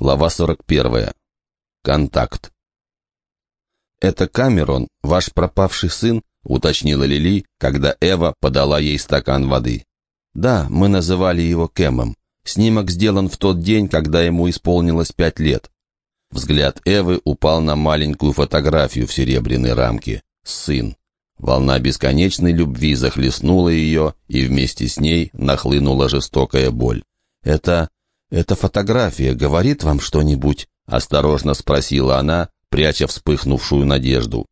Глава 41. Контакт. «Это Камерон, ваш пропавший сын?» — уточнила Лили, когда Эва подала ей стакан воды. «Да, мы называли его Кэмом. Снимок сделан в тот день, когда ему исполнилось пять лет». Взгляд Эвы упал на маленькую фотографию в серебряной рамке. Сын. Волна бесконечной любви захлестнула ее, и вместе с ней нахлынула жестокая боль. «Это... «Эта фотография говорит вам что-нибудь?» — осторожно спросила она, пряча вспыхнувшую надежду.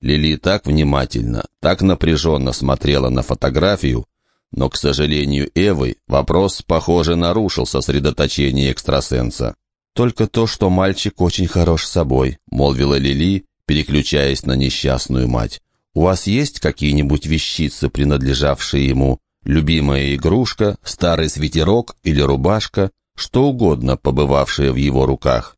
Лили так внимательно, так напряженно смотрела на фотографию, но, к сожалению, Эвы вопрос, похоже, нарушил сосредоточение экстрасенса. «Только то, что мальчик очень хорош собой», — молвила Лили, переключаясь на несчастную мать. «У вас есть какие-нибудь вещицы, принадлежавшие ему? Любимая игрушка, старый свитерок или рубашка, что угодно, побывавшее в его руках.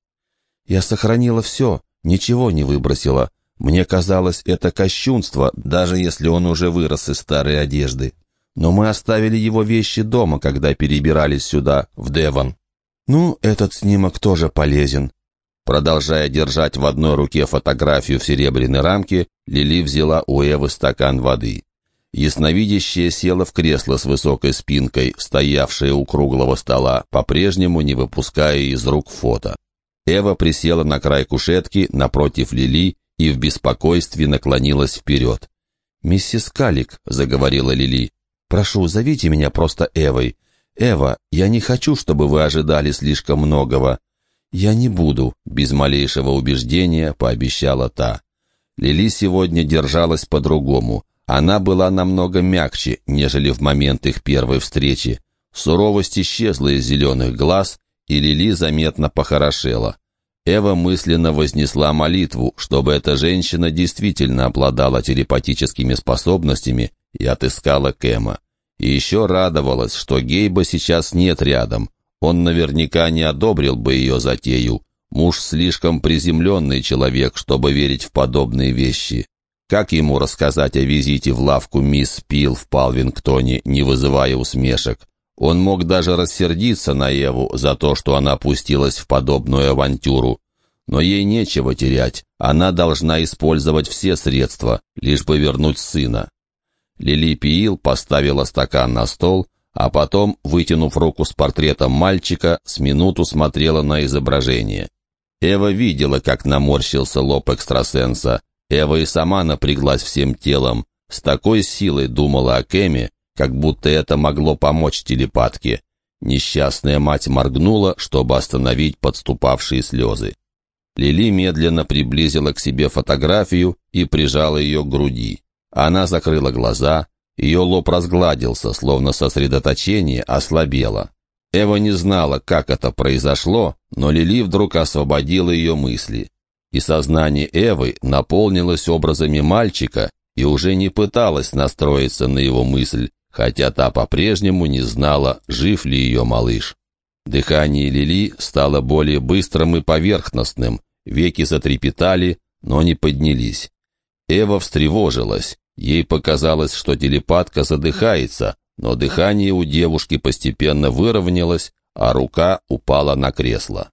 Я сохранила все, ничего не выбросила. Мне казалось, это кощунство, даже если он уже вырос из старой одежды. Но мы оставили его вещи дома, когда перебирались сюда, в Девон. Ну, этот снимок тоже полезен. Продолжая держать в одной руке фотографию в серебряной рамке, Лили взяла у Эвы стакан воды. Ясновидящая села в кресло с высокой спинкой, стоявшее у круглого стола, по-прежнему не выпуская из рук фото. Эва присела на край кушетки напротив Лили и в беспокойстве наклонилась вперед. «Миссис Калик», — заговорила Лили, — «прошу, зовите меня просто Эвой. Эва, я не хочу, чтобы вы ожидали слишком многого». «Я не буду», — без малейшего убеждения пообещала та. Лили сегодня держалась по-другому. Она была намного мягче, нежели в момент их первой встречи. Суровость исчезла из зеленых глаз, и Лили заметно похорошела. Эва мысленно вознесла молитву, чтобы эта женщина действительно обладала телепатическими способностями и отыскала Кэма. И еще радовалась, что Гейба сейчас нет рядом. Он наверняка не одобрил бы ее затею. Муж слишком приземленный человек, чтобы верить в подобные вещи. Как ему рассказать о визите в лавку мисс Пил в Палвингтоне, не вызывая усмешек? Он мог даже рассердиться на Еву за то, что она пустилась в подобную авантюру. Но ей нечего терять, она должна использовать все средства, лишь бы вернуть сына. Лили Пиил поставила стакан на стол, а потом, вытянув руку с портретом мальчика, с минуту смотрела на изображение. Эва видела, как наморщился лоб экстрасенса, Эва и сама напряглась всем телом, с такой силой думала о Кэме, как будто это могло помочь телепатке. Несчастная мать моргнула, чтобы остановить подступавшие слезы. Лили медленно приблизила к себе фотографию и прижала ее к груди. Она закрыла глаза, ее лоб разгладился, словно сосредоточение ослабело. Эва не знала, как это произошло, но Лили вдруг освободила ее мысли и сознание Эвы наполнилось образами мальчика и уже не пыталась настроиться на его мысль, хотя та по-прежнему не знала, жив ли ее малыш. Дыхание Лили стало более быстрым и поверхностным, веки затрепетали, но не поднялись. Эва встревожилась. Ей показалось, что телепатка задыхается, но дыхание у девушки постепенно выровнялось, а рука упала на кресло.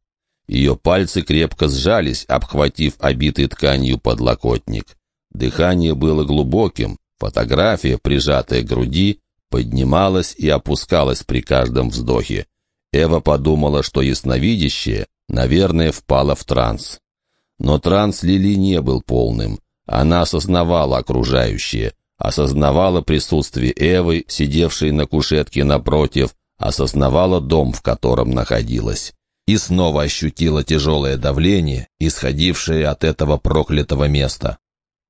Ее пальцы крепко сжались, обхватив обитый тканью подлокотник. Дыхание было глубоким, фотография, прижатая к груди, поднималась и опускалась при каждом вздохе. Эва подумала, что ясновидящее, наверное, впала в транс. Но транс Лили не был полным. Она осознавала окружающее, осознавала присутствие Эвы, сидевшей на кушетке напротив, осознавала дом, в котором находилась и снова ощутила тяжелое давление, исходившее от этого проклятого места.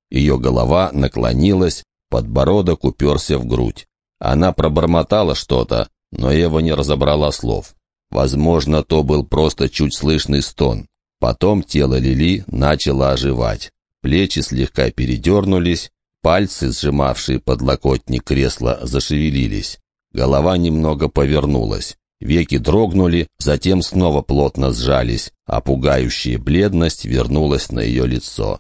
Ее голова наклонилась, подбородок уперся в грудь. Она пробормотала что-то, но Ева не разобрала слов. Возможно, то был просто чуть слышный стон. Потом тело Лили начало оживать. Плечи слегка передернулись, пальцы, сжимавшие подлокотник кресла, зашевелились. Голова немного повернулась. Веки дрогнули, затем снова плотно сжались, а пугающая бледность вернулась на ее лицо.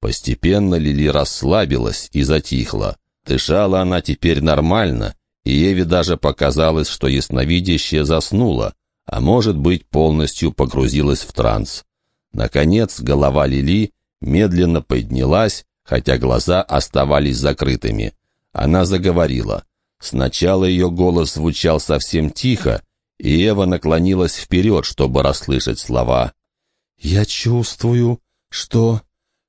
Постепенно Лили расслабилась и затихла. Дышала она теперь нормально, и Еве даже показалось, что ясновидящая заснула, а может быть, полностью погрузилась в транс. Наконец, голова Лили медленно поднялась, хотя глаза оставались закрытыми. Она заговорила. Сначала ее голос звучал совсем тихо, и Эва наклонилась вперед, чтобы расслышать слова. «Я чувствую, что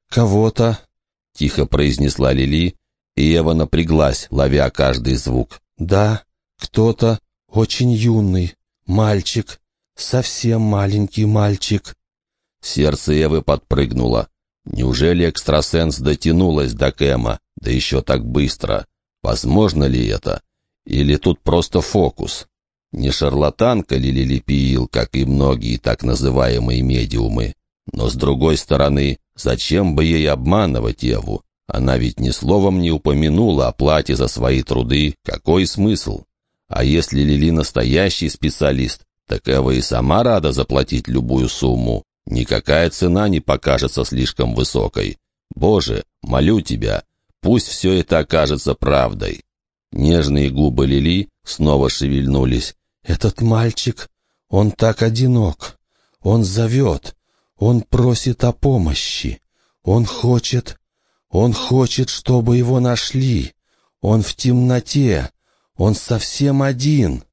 кого-то...» — тихо произнесла Лили, и Эва напряглась, ловя каждый звук. «Да, кто-то очень юный, мальчик, совсем маленький мальчик». Сердце Эвы подпрыгнуло. Неужели экстрасенс дотянулась до Кэма, да еще так быстро? Возможно ли это? Или тут просто фокус? Не шарлатанка ли Лилипиил, как и многие так называемые медиумы? Но с другой стороны, зачем бы ей обманывать Еву? Она ведь ни словом не упомянула о плате за свои труды. Какой смысл? А если Лили настоящий специалист, так Эва и сама рада заплатить любую сумму. Никакая цена не покажется слишком высокой. Боже, молю тебя, пусть все это окажется правдой. Нежные губы Лили снова шевельнулись. «Этот мальчик, он так одинок. Он зовет, он просит о помощи. Он хочет, он хочет, чтобы его нашли. Он в темноте, он совсем один».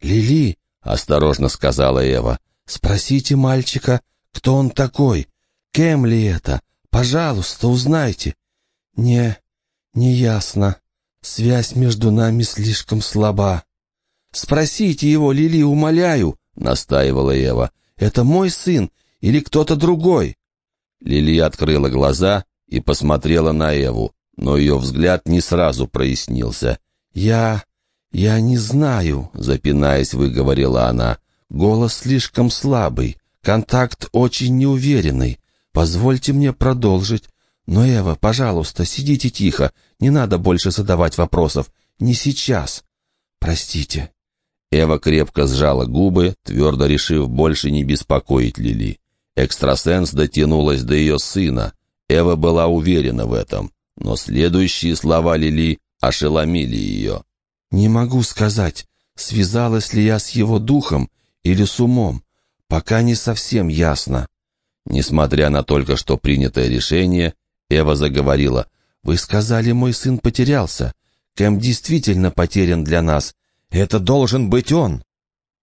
«Лили», — осторожно сказала Эва, — «спросите мальчика, кто он такой? Кем ли это? Пожалуйста, узнайте». «Не, не ясно. Связь между нами слишком слаба». «Спросите его, Лили, умоляю», — настаивала Ева. «Это мой сын или кто-то другой?» Лили открыла глаза и посмотрела на Еву, но ее взгляд не сразу прояснился. «Я... я не знаю», — запинаясь, выговорила она. «Голос слишком слабый. Контакт очень неуверенный. Позвольте мне продолжить. Но, Эва, пожалуйста, сидите тихо. Не надо больше задавать вопросов. Не сейчас. Простите». Эва крепко сжала губы, твердо решив больше не беспокоить Лили. Экстрасенс дотянулась до ее сына. Эва была уверена в этом. Но следующие слова Лили ошеломили ее. «Не могу сказать, связалась ли я с его духом или с умом. Пока не совсем ясно. Несмотря на только что принятое решение, Эва заговорила. «Вы сказали, мой сын потерялся. Кэм действительно потерян для нас. Это должен быть он!»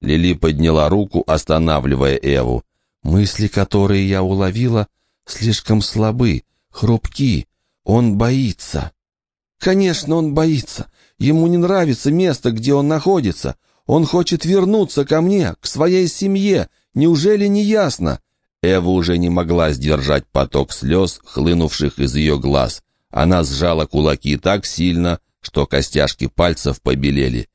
Лили подняла руку, останавливая Эву. «Мысли, которые я уловила, слишком слабы, хрупки. Он боится». «Конечно, он боится. Ему не нравится место, где он находится. Он хочет вернуться ко мне, к своей семье, Неужели не ясно?» Эва уже не могла сдержать поток слез, хлынувших из ее глаз. Она сжала кулаки так сильно, что костяшки пальцев побелели.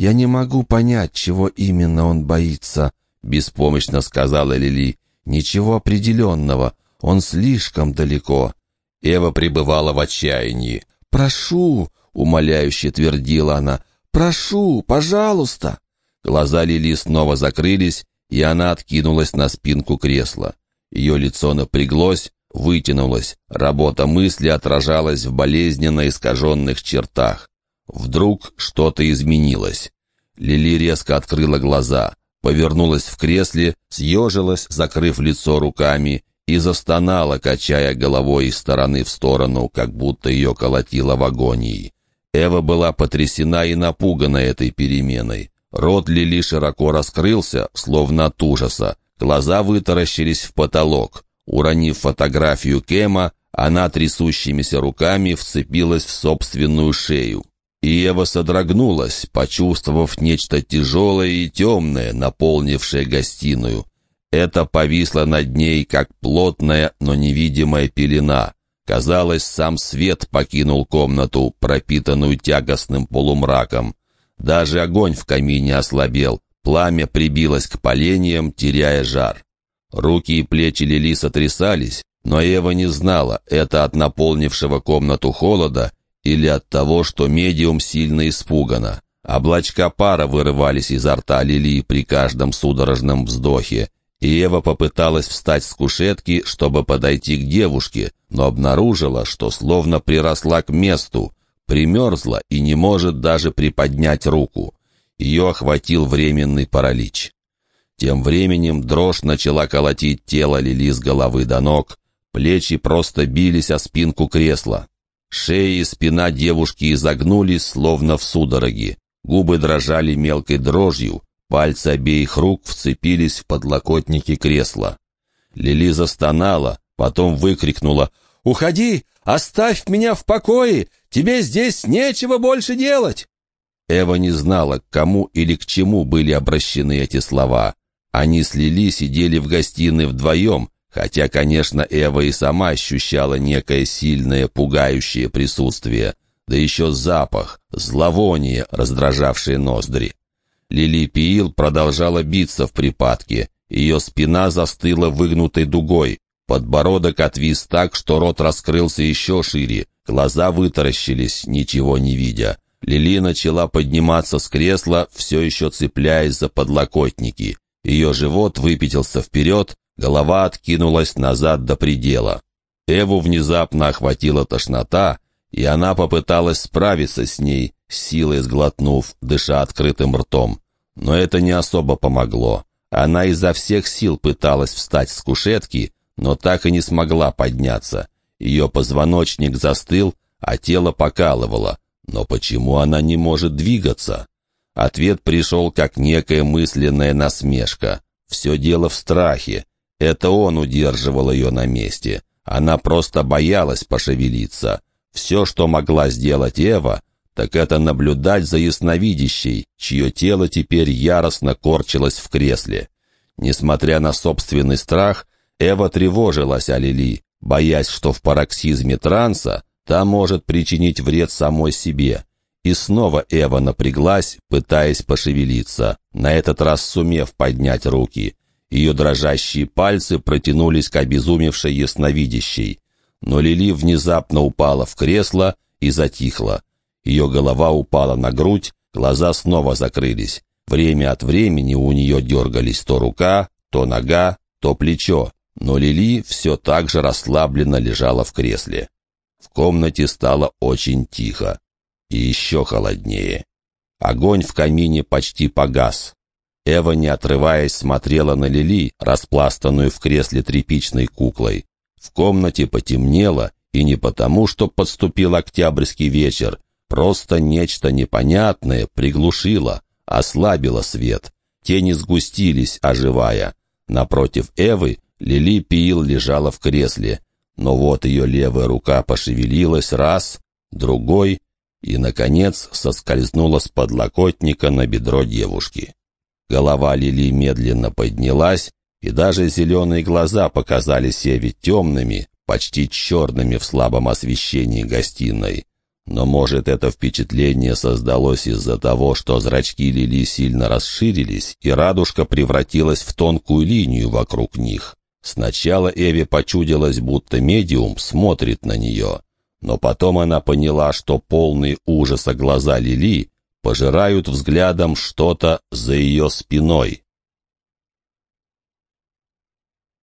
«Я не могу понять, чего именно он боится», — беспомощно сказала Лили. «Ничего определенного. Он слишком далеко». Эва пребывала в отчаянии. «Прошу», — умоляюще твердила она, — «прошу, пожалуйста». Глаза Лили снова закрылись, и она откинулась на спинку кресла. Ее лицо напряглось, вытянулось, работа мысли отражалась в болезненно искаженных чертах. Вдруг что-то изменилось. Лили резко открыла глаза, повернулась в кресле, съежилась, закрыв лицо руками, и застонала, качая головой из стороны в сторону, как будто ее колотило в агонии. Эва была потрясена и напугана этой переменой. Рот Лили широко раскрылся, словно от ужаса. Глаза вытаращились в потолок. Уронив фотографию Кема, она трясущимися руками вцепилась в собственную шею. И Ева содрогнулась, почувствовав нечто тяжелое и темное, наполнившее гостиную. Это повисло над ней, как плотная, но невидимая пелена. Казалось, сам свет покинул комнату, пропитанную тягостным полумраком. Даже огонь в камине ослабел, пламя прибилось к поленьям, теряя жар. Руки и плечи Лили сотрясались, но Эва не знала, это от наполнившего комнату холода или от того, что медиум сильно испугана. Облачка пара вырывались изо рта Лили при каждом судорожном вздохе, и Ева попыталась встать с кушетки, чтобы подойти к девушке, но обнаружила, что словно приросла к месту, примерзла и не может даже приподнять руку. Ее охватил временный паралич. Тем временем дрожь начала колотить тело Лили с головы до ног, плечи просто бились о спинку кресла. Шея и спина девушки изогнулись, словно в судороге. Губы дрожали мелкой дрожью, пальцы обеих рук вцепились в подлокотники кресла. Лили застонала, потом выкрикнула «Уходи! Оставь меня в покое! Тебе здесь нечего больше делать!» Эва не знала, к кому или к чему были обращены эти слова. Они с Лили сидели в гостиной вдвоем, хотя, конечно, Эва и сама ощущала некое сильное, пугающее присутствие, да еще запах, зловоние, раздражавшее ноздри. Лили Пиил продолжала биться в припадке, ее спина застыла выгнутой дугой, подбородок отвис так, что рот раскрылся еще шире, глаза вытаращились, ничего не видя. Лили начала подниматься с кресла, все еще цепляясь за подлокотники. Ее живот выпятился вперед, голова откинулась назад до предела. Эву внезапно охватила тошнота, и она попыталась справиться с ней, силой сглотнув, дыша открытым ртом. Но это не особо помогло. Она изо всех сил пыталась встать с кушетки, но так и не смогла подняться. Ее позвоночник застыл, а тело покалывало. Но почему она не может двигаться? Ответ пришел как некая мысленная насмешка. Все дело в страхе. Это он удерживал ее на месте. Она просто боялась пошевелиться. Все, что могла сделать Эва, так это наблюдать за ясновидящей, чье тело теперь яростно корчилось в кресле. Несмотря на собственный страх, Эва тревожилась о Лили, боясь, что в пароксизме транса та может причинить вред самой себе. И снова Эва напряглась, пытаясь пошевелиться, на этот раз сумев поднять руки. Ее дрожащие пальцы протянулись к обезумевшей ясновидящей. Но Лили внезапно упала в кресло и затихла. Ее голова упала на грудь, глаза снова закрылись. Время от времени у нее дергались то рука, то нога, то плечо, но Лили все так же расслабленно лежала в кресле. В комнате стало очень тихо и еще холоднее. Огонь в камине почти погас. Эва, не отрываясь, смотрела на Лили, распластанную в кресле тряпичной куклой. В комнате потемнело, и не потому, что подступил октябрьский вечер, просто нечто непонятное приглушило, ослабило свет. Тени сгустились, оживая. Напротив Эвы Лили Пиил лежала в кресле, но вот ее левая рука пошевелилась раз, другой, и, наконец, соскользнула с подлокотника на бедро девушки. Голова Лили медленно поднялась, и даже зеленые глаза показались Эве темными, почти черными в слабом освещении гостиной. Но, может, это впечатление создалось из-за того, что зрачки Лили сильно расширились, и радужка превратилась в тонкую линию вокруг них. Сначала Эве почудилось, будто медиум смотрит на нее, но потом она поняла, что полные ужаса глаза Лили пожирают взглядом что-то за ее спиной.